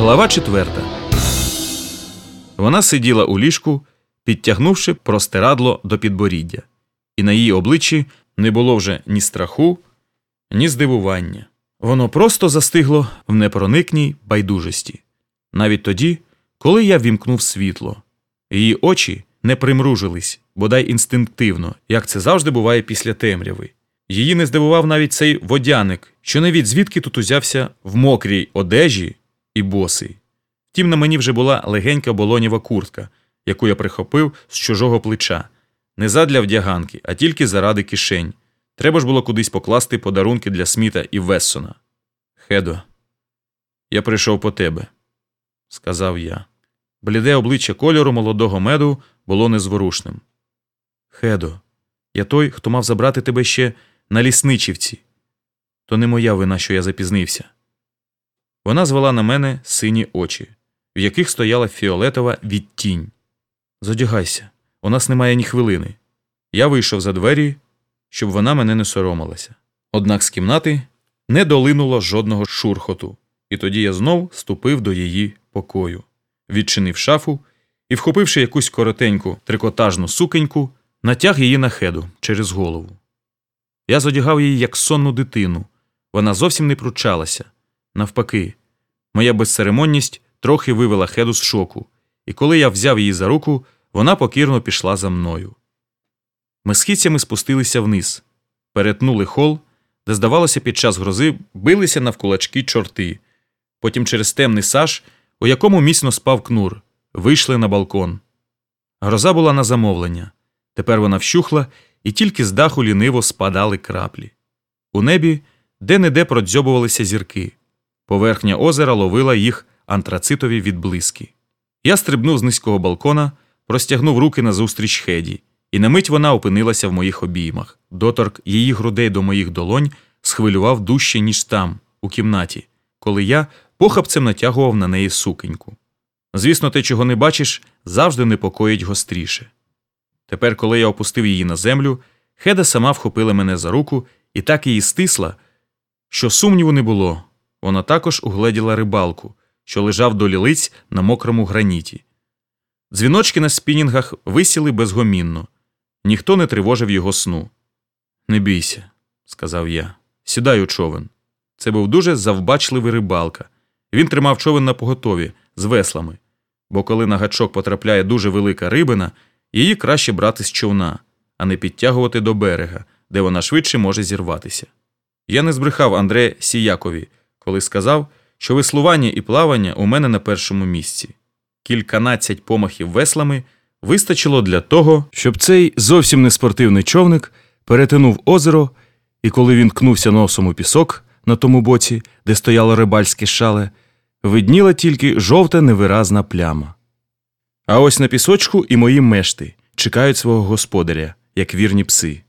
Глава четверта. Вона сиділа у ліжку, підтягнувши простирадло до підборіддя, і на її обличчі не було вже ні страху, ні здивування. Воно просто застигло в непроникній байдужості. Навіть тоді, коли я вімкнув світло, її очі не примружились, бодай інстинктивно, як це завжди буває після темряви. Її не здивував навіть цей водяник, що навіть звідки тут узявся в мокрій одежі і босий. Втім, на мені вже була легенька болоніва куртка, яку я прихопив з чужого плеча, не задля вдяганки, а тільки заради кишень. Треба ж було кудись покласти подарунки для Сміта і Вессона. Хедо, я прийшов по тебе, сказав я. Бліде обличчя кольору молодого меду було незворушним. Хедо, я той, хто мав забрати тебе ще на лісничівці. То не моя вина, що я запізнився. Вона звела на мене сині очі, в яких стояла фіолетова відтінь. Зодягайся, у нас немає ні хвилини. Я вийшов за двері, щоб вона мене не соромилася. Однак з кімнати не долинуло жодного шурхоту, і тоді я знов ступив до її покою, відчинив шафу і, вхопивши якусь коротеньку трикотажну сукеньку, натяг її на хеду через голову. Я зодягав її як сонну дитину. Вона зовсім не пручалася. Навпаки, моя безцеремонність трохи вивела хеду з шоку, і коли я взяв її за руку, вона покірно пішла за мною. Ми східцями спустилися вниз, перетнули хол, де, здавалося, під час грози билися навкулачки чорти. Потім через темний саж, у якому міцно спав кнур, вийшли на балкон. Гроза була на замовлення. Тепер вона вщухла, і тільки з даху ліниво спадали краплі. У небі де неде продзьобувалися зірки. Поверхня озера ловила їх антрацитові відблиски. Я стрибнув з низького балкона, простягнув руки назустріч хеді, і на мить вона опинилася в моїх обіймах. Доторк її грудей до моїх долонь схвилював дужче, ніж там, у кімнаті, коли я похапцем натягував на неї сукеньку. Звісно, те, чого не бачиш, завжди непокоїть гостріше. Тепер, коли я опустив її на землю, Хеда сама вхопила мене за руку і так її стисла, що сумніву не було. Вона також угледіла рибалку, що лежав до лілиць на мокрому граніті. Дзвіночки на спінінгах висіли безгомінно, ніхто не тривожив його сну. Не бійся, сказав я. Сідай у човен. Це був дуже завбачливий рибалка. Він тримав човен на поготові з веслами, бо коли на гачок потрапляє дуже велика рибина, її краще брати з човна, а не підтягувати до берега, де вона швидше може зірватися. Я не збрехав Андре Сіякові, коли сказав, що веслування і плавання у мене на першому місці. Кільканадцять помахів веслами вистачило для того, щоб цей зовсім не спортивний човник перетинув озеро, і коли він ткнувся носом у пісок на тому боці, де стояло рибальське шале, видніла тільки жовта невиразна пляма. А ось на пісочку і мої мешти чекають свого господаря, як вірні пси.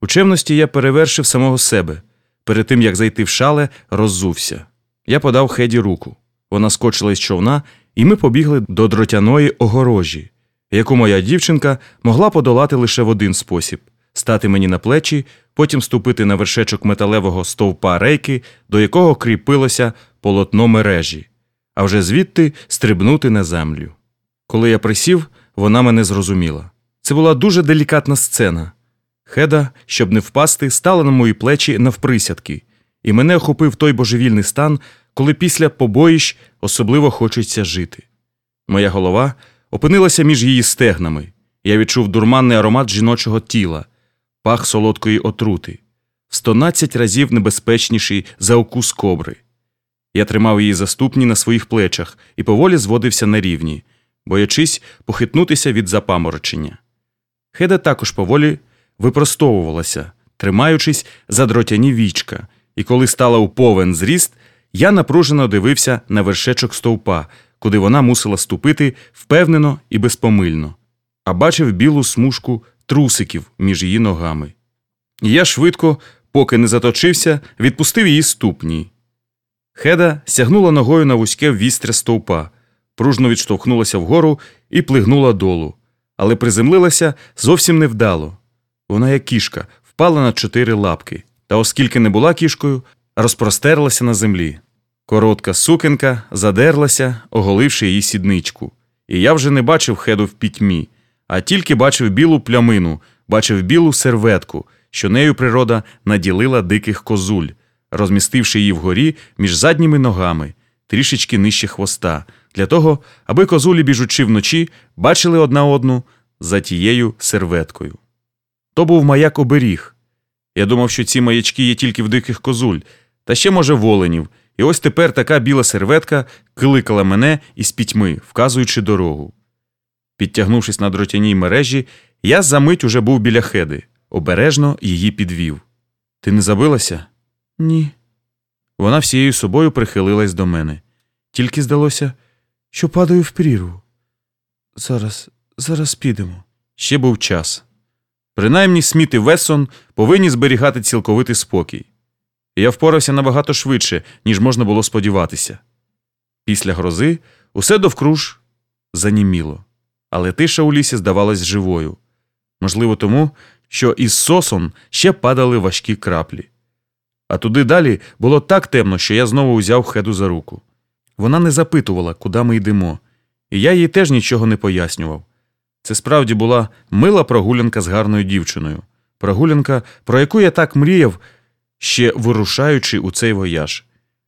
У чемності я перевершив самого себе. Перед тим як зайти в шале, роззувся. Я подав Хеді руку. Вона скочила із човна, і ми побігли до дротяної огорожі, яку моя дівчинка могла подолати лише в один спосіб стати мені на плечі, потім ступити на вершечок металевого стовпа рейки, до якого кріпилося полотно мережі, а вже звідти стрибнути на землю. Коли я присів, вона мене зрозуміла. Це була дуже делікатна сцена. Хеда, щоб не впасти, стала на мої плечі навприсядки, і мене охопив той божевільний стан, коли після побоїщ особливо хочеться жити. Моя голова опинилася між її стегнами. Я відчув дурманний аромат жіночого тіла, пах солодкої отрути, в 112 разів небезпечніший за укус кобри. Я тримав її заступні на своїх плечах і поволі зводився на рівні, боячись похитнутися від запаморочення. Хеда також поволі випростовувалася, тримаючись за дротяні вічка, і коли стала у повен зріст, я напружено дивився на вершечок стовпа, куди вона мусила ступити впевнено і безпомильно, а бачив білу смужку трусиків між її ногами. І я швидко, поки не заточився, відпустив її ступні. Хеда сягнула ногою на вузьке вістря стовпа, пружно відштовхнулася вгору і плигнула долу, але приземлилася зовсім невдало. Вона, як кішка, впала на чотири лапки, та, оскільки не була кішкою, розпростерлася на землі. Коротка сукенка задерлася, оголивши її сідничку. І я вже не бачив хеду в пітьмі, а тільки бачив білу плямину, бачив білу серветку, що нею природа наділила диких козуль, розмістивши її вгорі між задніми ногами, трішечки нижче хвоста, для того, аби козулі, біжучи вночі, бачили одна одну за тією серветкою. То був маяк оберіг. Я думав, що ці маячки є тільки в диких козуль, та ще, може, воленів. І ось тепер така біла серветка кликала мене із пітьми, вказуючи дорогу. Підтягнувшись на дротяній мережі, я за мить уже був біля хеди, обережно її підвів. Ти не забилася? Ні. Вона всією собою прихилилась до мене. Тільки здалося, що падаю в прірву. Зараз, зараз підемо. Ще був час. Принаймні Сміт і Вессон повинні зберігати цілковитий спокій. І я впорався набагато швидше, ніж можна було сподіватися. Після грози усе довкруж заніміло, але тиша у лісі здавалась живою. Можливо, тому, що із сосон ще падали важкі краплі. А туди далі було так темно, що я знову узяв хеду за руку. Вона не запитувала, куди ми йдемо, і я їй теж нічого не пояснював. Це справді була мила прогулянка з гарною дівчиною, прогулянка, про яку я так мріяв, ще вирушаючи у цей вояж.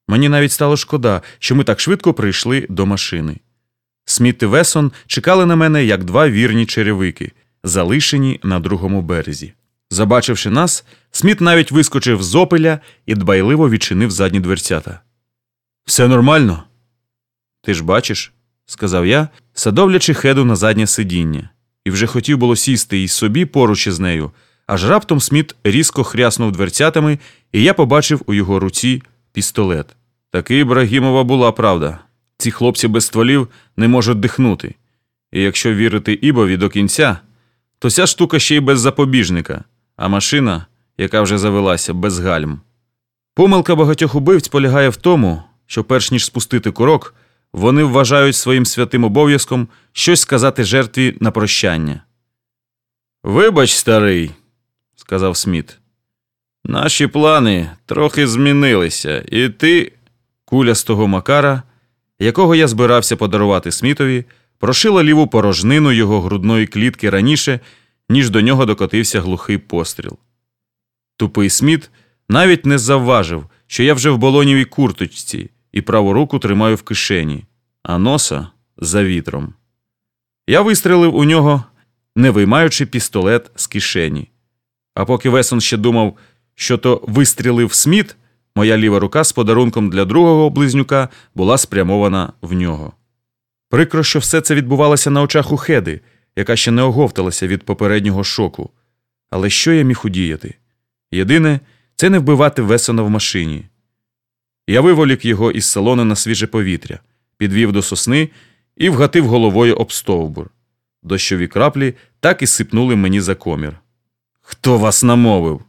Мені навіть стало шкода, що ми так швидко прийшли до машини. Сміт і Весон чекали на мене як два вірні черевики, залишені на другому березі. Забачивши нас, Сміт навіть вискочив з опеля і дбайливо відчинив задні дверцята. Все нормально? Ти ж бачиш, сказав я, садовлячи хеду на заднє сидіння, і вже хотів було сісти й собі поруч із нею, аж раптом Сміт різко хряснув дверцятами, і я побачив у його руці пістолет. Таки Ібрагімова була правда. Ці хлопці без стволів не можуть дихнути. І якщо вірити Ібові до кінця, то ця штука ще й без запобіжника, а машина, яка вже завелася, без гальм. Помилка багатьох убивць полягає в тому, що перш ніж спустити курок, вони вважають своїм святим обов'язком щось сказати жертві на прощання. Вибач, старий, сказав Сміт. Наші плани трохи змінилися, і ти, куля з того Макара, якого я збирався подарувати Смітові, прошила ліву порожнину його грудної клітки раніше, ніж до нього докотився глухий постріл. Тупий Сміт навіть не завважив, що я вже в болонівій курточці і праву руку тримаю в кишені, а носа за вітром. Я вистрелив у нього, не виймаючи пістолет з кишені. А поки Весон ще думав, що то вистрілив Сміт, моя ліва рука з подарунком для другого близнюка була спрямована в нього. Прикро, що все це відбувалося на очах у Хеди, яка ще не оговталася від попереднього шоку. Але що я міг удіяти? Єдине, це не вбивати Весона в машині. Я виволік його із салону на свіже повітря, підвів до сосни і вгатив головою об стовбур. Дощові краплі так і сипнули мені за комір. Хто вас намовив?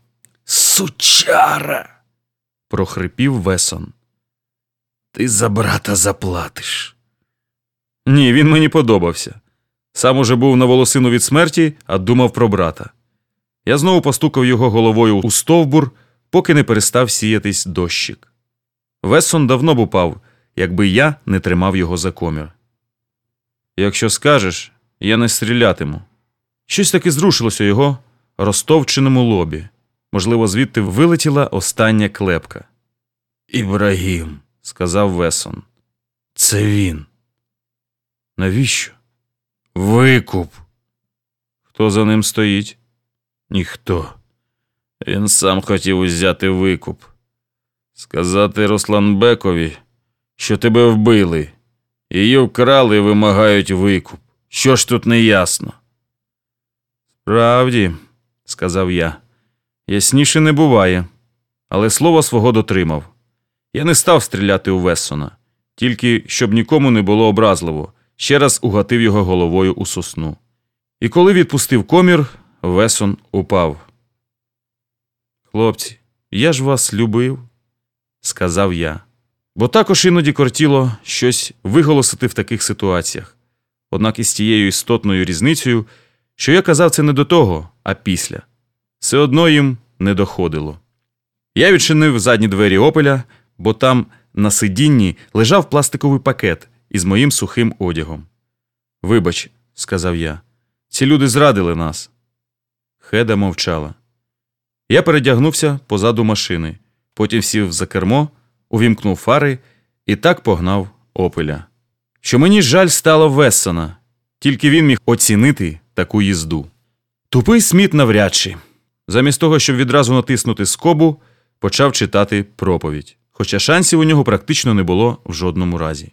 Сучара. прохрипів Весон. Ти за брата заплатиш. Ні, він мені подобався. Сам уже був на волосину від смерті, а думав про брата. Я знову постукав його головою у стовбур, поки не перестав сіятись дощик. Вессон давно б упав, якби я не тримав його за комір. Якщо скажеш, я не стрілятиму. Щось таки зрушилося його розтовченому лобі. Можливо, звідти вилетіла остання клепка. Ібрагім, сказав Весон. Це він. Навіщо? Викуп. Хто за ним стоїть? Ніхто. Він сам хотів узяти викуп. Сказати Русланбекові, що тебе вбили. Її вкрали і вимагають викуп. Що ж тут не ясно? Справді, сказав я, ясніше не буває, але слово свого дотримав. Я не став стріляти у Вессона, тільки щоб нікому не було образливо, ще раз угатив його головою у сосну. І коли відпустив комір, Весон упав. Хлопці, я ж вас любив, сказав я. Бо також іноді кортіло щось виголосити в таких ситуаціях, однак із тією істотною різницею, що я казав це не до того, а після. Все одно їм не доходило. Я відчинив задні двері опеля, бо там на сидінні лежав пластиковий пакет із моїм сухим одягом. Вибач, сказав я, ці люди зрадили нас. Хеда мовчала. Я передягнувся позаду машини, потім сів за кермо, увімкнув фари і так погнав опеля. Що мені жаль стало Вессона, тільки він міг оцінити таку їзду. Тупий сміт навряд чи. Замість того, щоб відразу натиснути скобу, почав читати проповідь, хоча шансів у нього практично не було в жодному разі.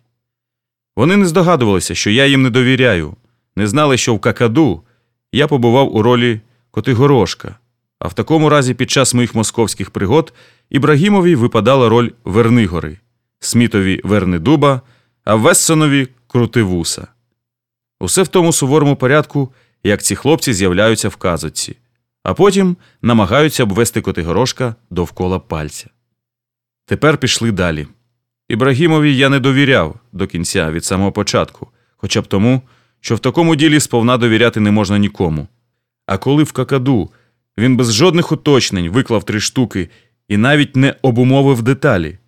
Вони не здогадувалися, що я їм не довіряю, не знали, що в какаду я побував у ролі Котигорошка, а в такому разі під час моїх московських пригод Ібрагімові випадала роль Вернигори, Смітові Вернидуба, а Вессонові Крутивуса. Усе в тому суворому порядку, як ці хлопці з'являються в казоці, а потім намагаються обвести Котигорошка довкола пальця. Тепер пішли далі. Ібрагімові я не довіряв до кінця від самого початку, хоча б тому, що в такому ділі сповна довіряти не можна нікому. А коли в какаду він без жодних уточнень виклав три штуки і навіть не обумовив деталі.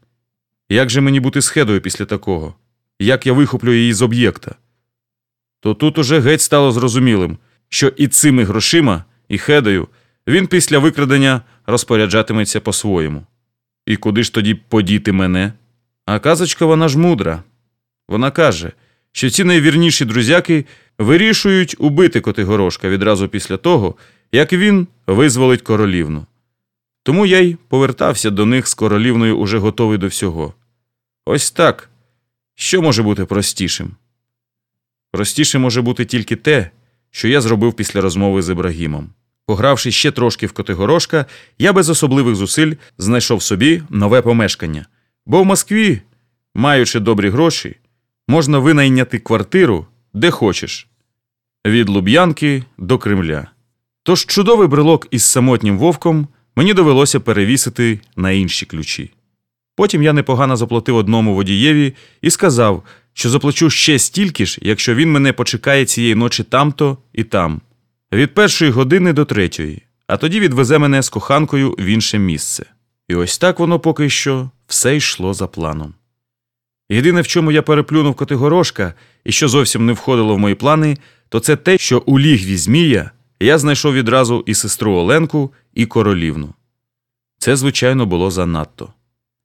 Як же мені бути з хедою після такого? Як я вихоплю її з об'єкта? То тут уже геть стало зрозумілим, що і цими грошима, і хедою він після викрадення розпоряджатиметься по-своєму. І куди ж тоді подіти мене? А казочка вона ж мудра. Вона каже, що ці найвірніші друзяки вирішують убити Котигорошка відразу після того, як він визволить королівну. Тому я й повертався до них з королівною уже готовий до всього. Ось так. Що може бути простішим? Простіше може бути тільки те, що я зробив після розмови з Ібрагімом. Погравши ще трошки в Котигорошка, я без особливих зусиль знайшов собі нове помешкання. Бо в Москві, маючи добрі гроші, можна винайняти квартиру де хочеш від Луб'янки до Кремля. Тож чудовий брелок із самотнім вовком мені довелося перевісити на інші ключі. Потім я непогано заплатив одному водієві і сказав, що заплачу ще стільки ж, якщо він мене почекає цієї ночі тамто і там, від першої години до третьої, а тоді відвезе мене з коханкою в інше місце. І ось так воно поки що все йшло за планом. Єдине, в чому я переплюнув Котигорошка і що зовсім не входило в мої плани, то це те, що у лігві Змія я знайшов відразу і сестру Оленку, і королівну. Це, звичайно, було занадто.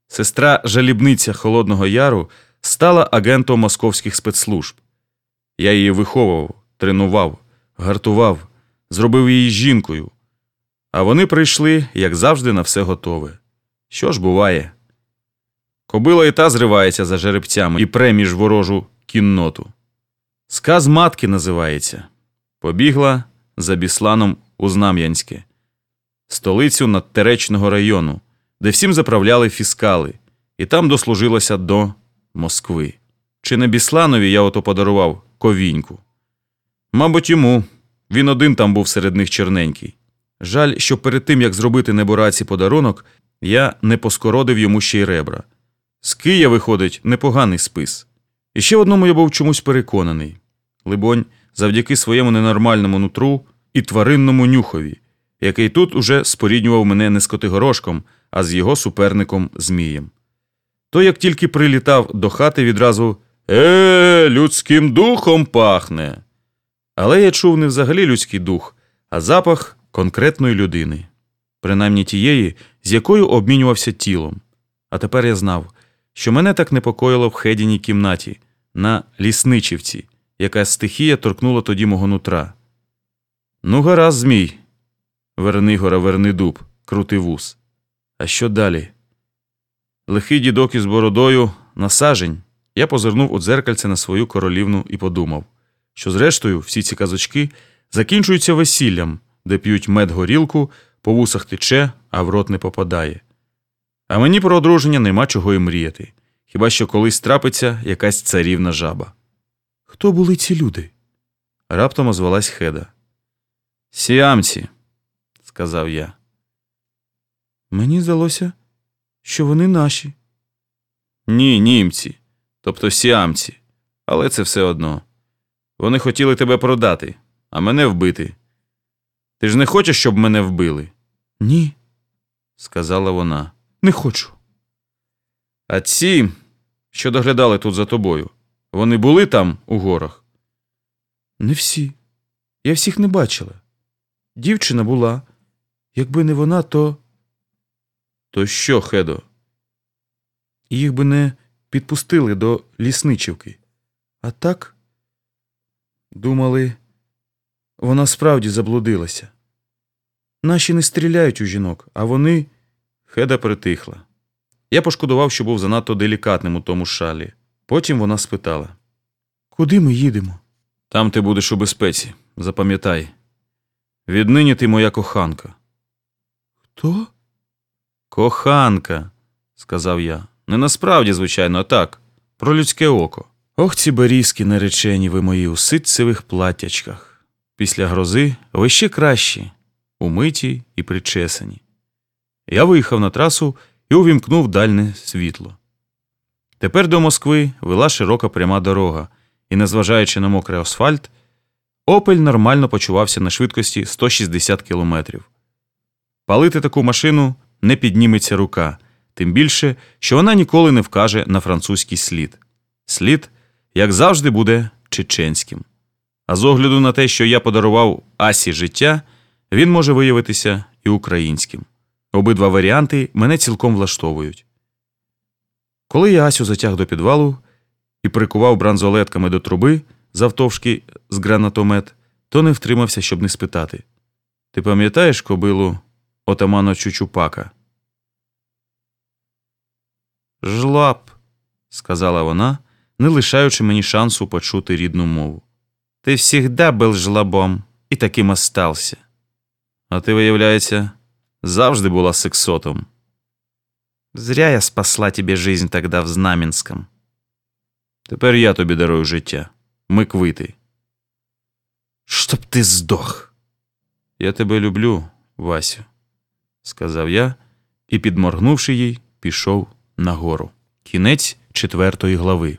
Сестра жалібниця Холодного Яру стала агентом московських спецслужб. Я її виховував, тренував, гартував, зробив її жінкою. А вони прийшли, як завжди, на все готове. Що ж буває? Кобила і та зривається за жеребцями і пре між ворожу кінноту. Сказ матки називається. Побігла за Бісланом у Знам'янське, столицю надтеречного району, де всім заправляли фіскали, і там дослужилося до Москви. Чи не Бісланові я ото подарував ковіньку? Мабуть, йому. Він один там був серед них черненький. Жаль, що перед тим, як зробити небораці подарунок, я не поскородив йому ще й ребра. З Кия виходить непоганий спис. І ще в одному я був чомусь переконаний либонь, завдяки своєму ненормальному нутру і тваринному нюхові, який тут уже споріднював мене не з Котигорошком, а з його суперником Змієм. То як тільки прилітав до хати відразу Е, людським духом пахне. Але я чув не взагалі людський дух, а запах конкретної людини, принаймні тієї, з якою обмінювався тілом. А тепер я знав, що мене так непокоїло в хедіній кімнаті на лісничівці, яка стихія торкнула тоді мого нутра. Ну, гаразд, змій. Вернигора, верни дуб, крутий вус. А що далі? Лихий дідок із бородою на сажень. Я позирнув у дзеркальце на свою королівну і подумав, що, зрештою, всі ці казочки закінчуються весіллям, де п'ють мед горілку, по вусах тече, а в рот не попадає. А мені про одруження нема чого і мріяти, хіба що колись трапиться якась царівна жаба. Хто були ці люди? Раптом озвалась Хеда. Сіамці, сказав я. Мені здалося, що вони наші. Ні, німці, тобто сіамці, але це все одно. Вони хотіли тебе продати, а мене вбити. Ти ж не хочеш, щоб мене вбили? Ні, сказала вона. Не хочу. А ці, що доглядали тут за тобою. Вони були там, у горах? Не всі. Я всіх не бачила. Дівчина була. Якби не вона, то То що, Хедо? їх би не підпустили до лісничівки. А так думали, вона справді заблудилася. Наші не стріляють у жінок, а вони. Хеда притихла. Я пошкодував, що був занадто делікатним у тому шалі. Потім вона спитала: Куди ми їдемо? Там ти будеш у безпеці, запам'ятай. Віднині ти моя коханка. Хто? Коханка, сказав я. Не насправді, звичайно, а так, про людське око. Ох, ці берізки наречені ви мої у ситцевих платтячках. Після грози ви ще кращі, умиті і причесані. Я виїхав на трасу і увімкнув дальне світло. Тепер до Москви вела широка пряма дорога, і, незважаючи на мокрий асфальт, Опель нормально почувався на швидкості 160 кілометрів. Палити таку машину не підніметься рука, тим більше, що вона ніколи не вкаже на французький слід. Слід, як завжди, буде чеченським. А з огляду на те, що я подарував Асі життя, він може виявитися і українським. Обидва варіанти мене цілком влаштовують. Коли я Асю затяг до підвалу і прикував бранзолетками до труби завтовшки з гранатомет, то не втримався, щоб не спитати. Ти пам'ятаєш кобилу отамана Чучупака? Жлап, сказала вона, не лишаючи мені шансу почути рідну мову. Ти всігда був жлобом і таким остався. А ти, виявляється, завжди була сексотом. Зря я спасла тебе жизнь тогда в Знаменском. Тепер я тобі дарую життя. Ми квити. Щоб ти здох. Я тебе люблю, Васю, сказав я і, підморгнувши їй, пішов нагору. Кінець четвертої глави.